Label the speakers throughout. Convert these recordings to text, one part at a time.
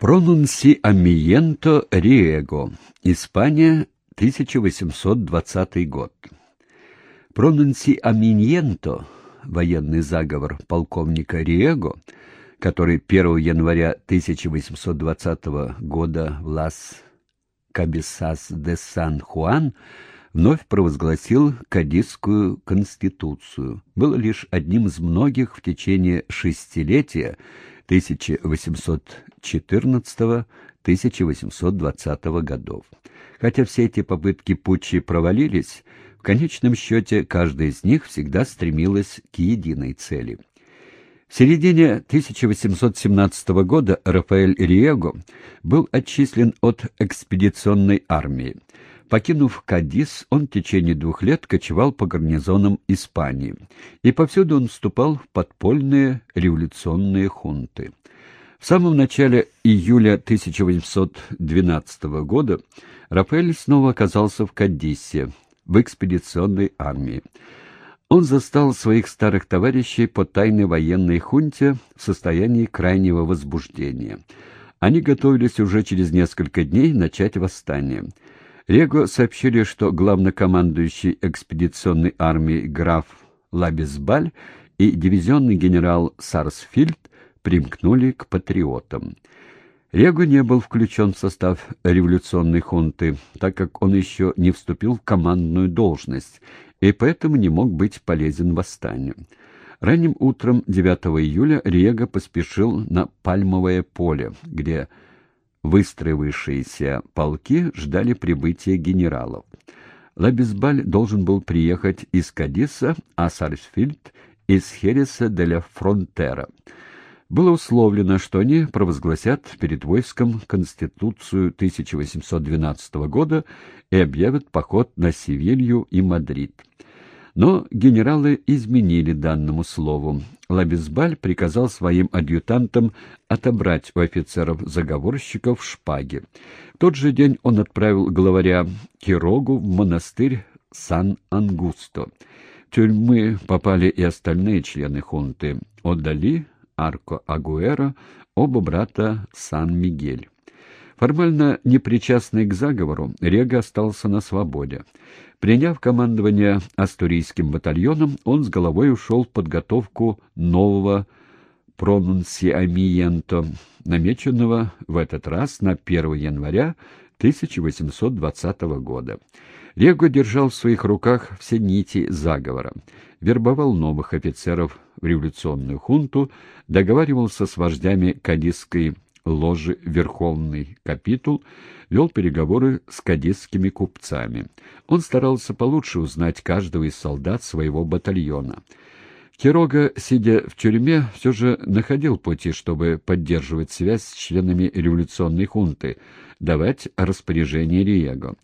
Speaker 1: Пронунсиамиенто Риего. Испания, 1820 год. Пронунсиамиенто, военный заговор полковника Риего, который 1 января 1820 года в Лас Кабисас де Сан-Хуан вновь провозгласил Кадисскую конституцию, было лишь одним из многих в течение шестилетия 1814-1820 годов. Хотя все эти попытки путчи провалились, в конечном счете каждая из них всегда стремилась к единой цели. В середине 1817 года Рафаэль Риего был отчислен от экспедиционной армии. Покинув Кадис, он в течение двух лет кочевал по гарнизонам Испании, и повсюду он вступал в подпольные революционные хунты. В самом начале июля 1812 года Рафаэль снова оказался в Кадисе, в экспедиционной армии. Он застал своих старых товарищей по тайной военной хунте в состоянии крайнего возбуждения. Они готовились уже через несколько дней начать восстание. Рего сообщили, что главнокомандующий экспедиционной армией граф Лабисбаль и дивизионный генерал Сарсфильд примкнули к патриотам. Рего не был включен в состав революционной хунты, так как он еще не вступил в командную должность и поэтому не мог быть полезен восстанию. Ранним утром 9 июля Риего поспешил на Пальмовое поле, где Выстроившиеся полки ждали прибытия генералов. Лабисбаль должен был приехать из Кадиса, а Сарсфильд — из Хереса де ля Фронтера. Было условлено, что они провозгласят перед войском Конституцию 1812 года и объявят поход на Севилью и Мадрид. Но генералы изменили данному слову. Лабисбаль приказал своим адъютантам отобрать у офицеров-заговорщиков шпаги. В тот же день он отправил главаря Кирогу в монастырь Сан-Ангусто. В тюрьмы попали и остальные члены хунты — Одали, Арко Агуэра, оба брата Сан-Мигель. Формально непричастный к заговору, Рега остался на свободе. Приняв командование астурийским батальоном, он с головой ушел в подготовку нового пронунсиамиенто, намеченного в этот раз на 1 января 1820 года. Рего держал в своих руках все нити заговора, вербовал новых офицеров в революционную хунту, договаривался с вождями кадисской ложи Верховный Капитул вел переговоры с кадетскими купцами. Он старался получше узнать каждого из солдат своего батальона. Кирога, сидя в тюрьме, все же находил пути, чтобы поддерживать связь с членами революционной хунты, давать распоряжение Риего.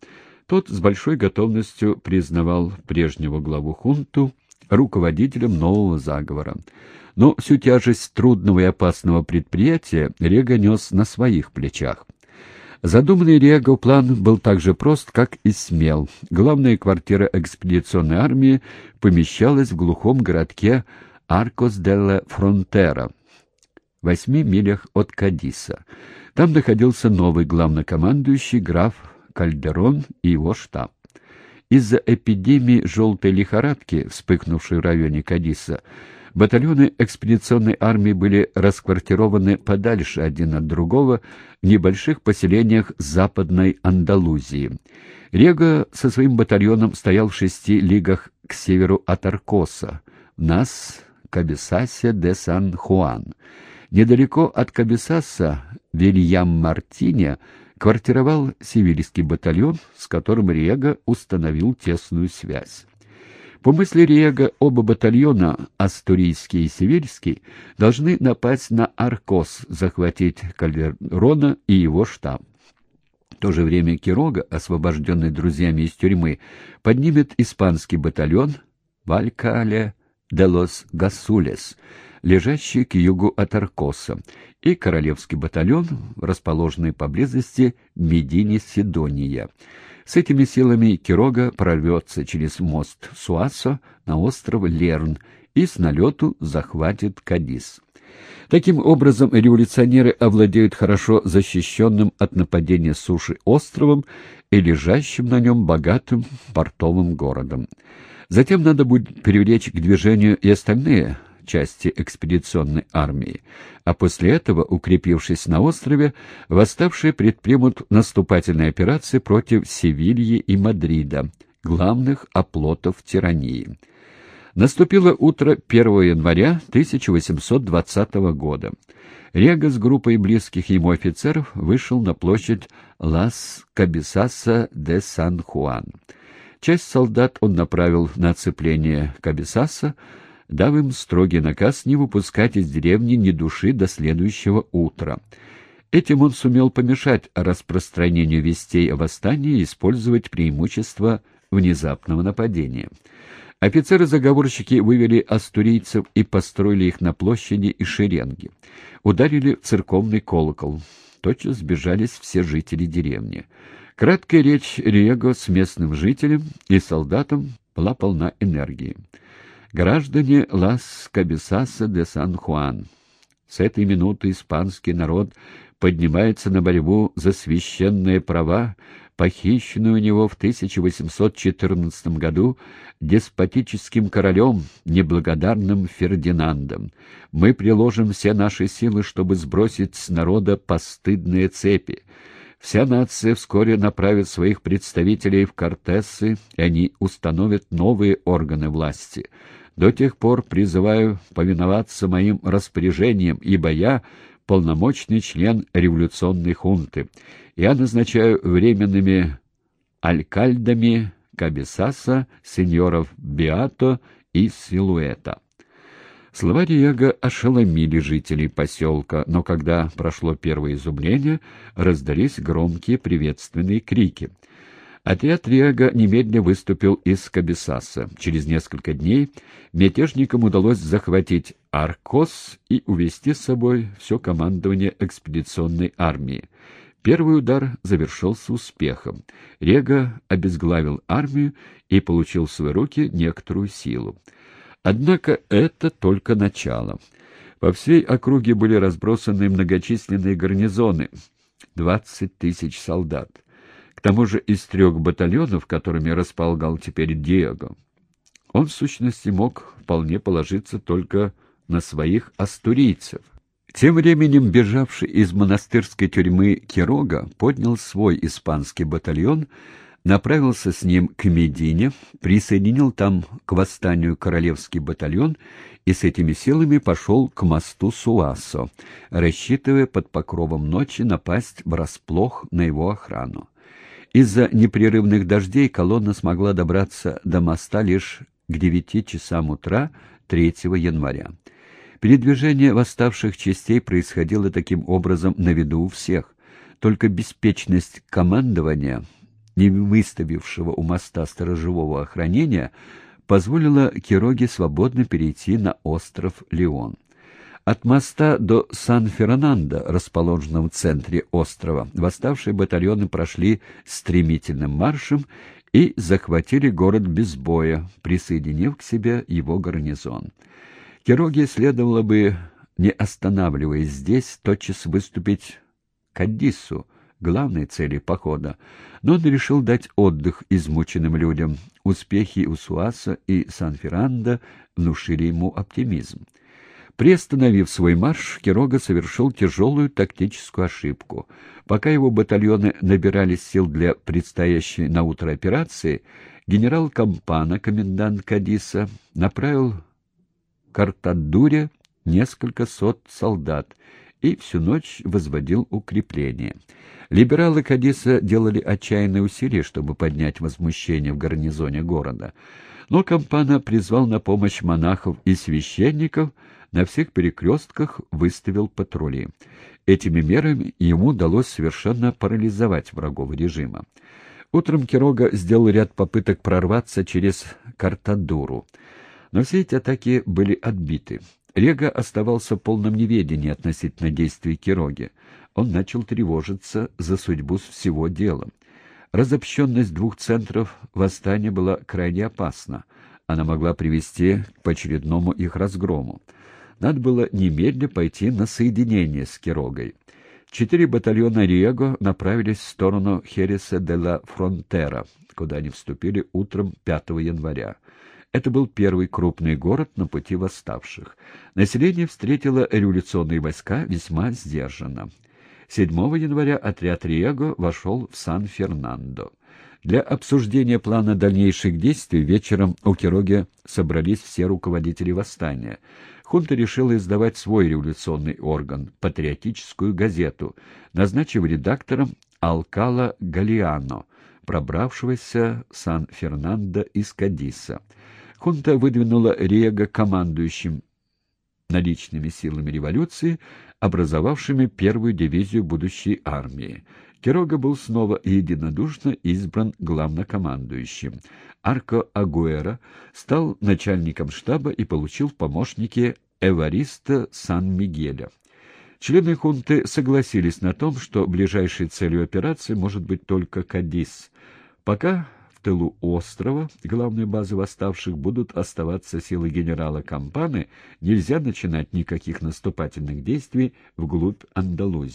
Speaker 1: Тот с большой готовностью признавал прежнего главу хунту руководителем нового заговора. Но всю тяжесть трудного и опасного предприятия Рега нес на своих плечах. Задуманный Рего план был так же прост, как и смел. Главная квартира экспедиционной армии помещалась в глухом городке Аркос делла Фронтера, в восьми милях от Кадиса. Там находился новый главнокомандующий граф Кальдерон и его штаб. Из-за эпидемии желтой лихорадки, вспыхнувшей в районе Кадиса, Батальоны экспедиционной армии были расквартированы подальше один от другого в небольших поселениях Западной Андалузии. Рега со своим батальоном стоял в шести лигах к северу от Аркоса, нас Кабисасе де Сан-Хуан. Недалеко от Кабисаса Вильям Мартине квартировал севильский батальон, с которым Рега установил тесную связь. По мысли Риего, оба батальона, Астурийский и Севильский, должны напасть на Аркос, захватить Кальверона и его штаб. В то же время Кирога, освобожденный друзьями из тюрьмы, поднимет испанский батальон Валькале де лос Гасулес, лежащий к югу от Аркоса, и королевский батальон, расположенный поблизости Медине Сидония. С этими силами Кирога прорвется через мост Суасо на остров Лерн и с налету захватит Кадис. Таким образом, революционеры овладеют хорошо защищенным от нападения суши островом и лежащим на нем богатым портовым городом. Затем надо будет привлечь к движению и остальные части экспедиционной армии, а после этого, укрепившись на острове, восставшие предпримут наступательные операции против Севильи и Мадрида, главных оплотов тирании. Наступило утро 1 января 1820 года. Рега с группой близких ему офицеров вышел на площадь Лас Кабисаса де Сан-Хуан. Часть солдат он направил на оцепление Кабисаса, дав им строгий наказ не выпускать из деревни ни души до следующего утра. Этим он сумел помешать распространению вестей о восстании и использовать преимущество внезапного нападения. Офицеры-заговорщики вывели астурийцев и построили их на площади и шеренги. Ударили в церковный колокол. Тотчас сбежались все жители деревни. Краткая речь Риего с местным жителем и солдатом была полна энергии. Граждане Лас Кабисаса де Сан-Хуан. С этой минуты испанский народ поднимается на борьбу за священные права, похищенную у него в 1814 году деспотическим королем, неблагодарным Фердинандом. Мы приложим все наши силы, чтобы сбросить с народа постыдные цепи. Вся нация вскоре направит своих представителей в Кортесы, и они установят новые органы власти. До тех пор призываю повиноваться моим распоряжениям, ибо я полномочный член революционной хунты. Я назначаю временными алькальдами Кабисаса, сеньоров Биато и Силуэта. Слова Диего ошеломили жителей поселка, но когда прошло первое изумление, раздались громкие приветственные крики. Отряд Риага немедленно выступил из Кабисаса. Через несколько дней мятежникам удалось захватить Аркос и увести с собой все командование экспедиционной армии. Первый удар завершился успехом. Рега обезглавил армию и получил в свои руки некоторую силу. Однако это только начало. По всей округе были разбросаны многочисленные гарнизоны, 20 тысяч солдат. К тому же из трех батальонов, которыми располагал теперь Диего, он в сущности мог вполне положиться только на своих астурийцев. Тем временем бежавший из монастырской тюрьмы Кирога поднял свой испанский батальон, направился с ним к Медине, присоединил там к восстанию королевский батальон и с этими силами пошел к мосту Суасо, рассчитывая под покровом ночи напасть врасплох на его охрану. Из-за непрерывных дождей колонна смогла добраться до моста лишь к девяти часам утра 3 января. Передвижение восставших частей происходило таким образом на виду у всех. Только беспечность командования, не выставившего у моста сторожевого охранения, позволила Кироге свободно перейти на остров Леон. От моста до Сан-Фернандо, расположенного в центре острова, восставшие батальоны прошли стремительным маршем и захватили город без боя, присоединив к себе его гарнизон. Кироге следовало бы, не останавливаясь здесь, тотчас выступить к Аддису, главной цели похода, но он решил дать отдых измученным людям. Успехи Усуаса и Сан-Фернандо внушили ему оптимизм. Приостановив свой марш, Кирога совершил тяжелую тактическую ошибку. Пока его батальоны набирали сил для предстоящей на утро операции, генерал Кампана, комендант Кадиса, направил Картадуре несколько сот солдат и всю ночь возводил укрепления. Либералы Кадиса делали отчаянные усилия, чтобы поднять возмущение в гарнизоне города. Но Кампана призвал на помощь монахов и священников, на всех перекрестках выставил патрули. Этими мерами ему удалось совершенно парализовать врагов режима. Утром Кирога сделал ряд попыток прорваться через Картадуру. Но все эти атаки были отбиты. Рега оставался в полном неведении относительно действий Кироги. Он начал тревожиться за судьбу всего дела. Разобщенность двух центров восстания была крайне опасна. Она могла привести к очередному их разгрому. Надо было немедленно пойти на соединение с Кирогой. Четыре батальона Риего направились в сторону Хереса де ла Фронтера, куда они вступили утром 5 января. Это был первый крупный город на пути восставших. Население встретило революционные войска весьма сдержанно. 7 января отряд Риего вошел в Сан-Фернандо. Для обсуждения плана дальнейших действий вечером у Кироги собрались все руководители восстания. Хунта решила издавать свой революционный орган — патриотическую газету, назначив редактором Алкала Галиано, пробравшегося Сан-Фернандо из Кадиса. Хунта выдвинула Риего командующим наличными силами революции, образовавшими первую дивизию будущей армии. Кирога был снова единодушно избран главнокомандующим. Арко Агуэра стал начальником штаба и получил в помощники Эвариста Сан-Мигеля. Члены хунты согласились на том, что ближайшей целью операции может быть только Кадис. Пока в тылу острова, главной базы восставших, будут оставаться силы генерала Кампаны, нельзя начинать никаких наступательных действий вглубь Андалузии.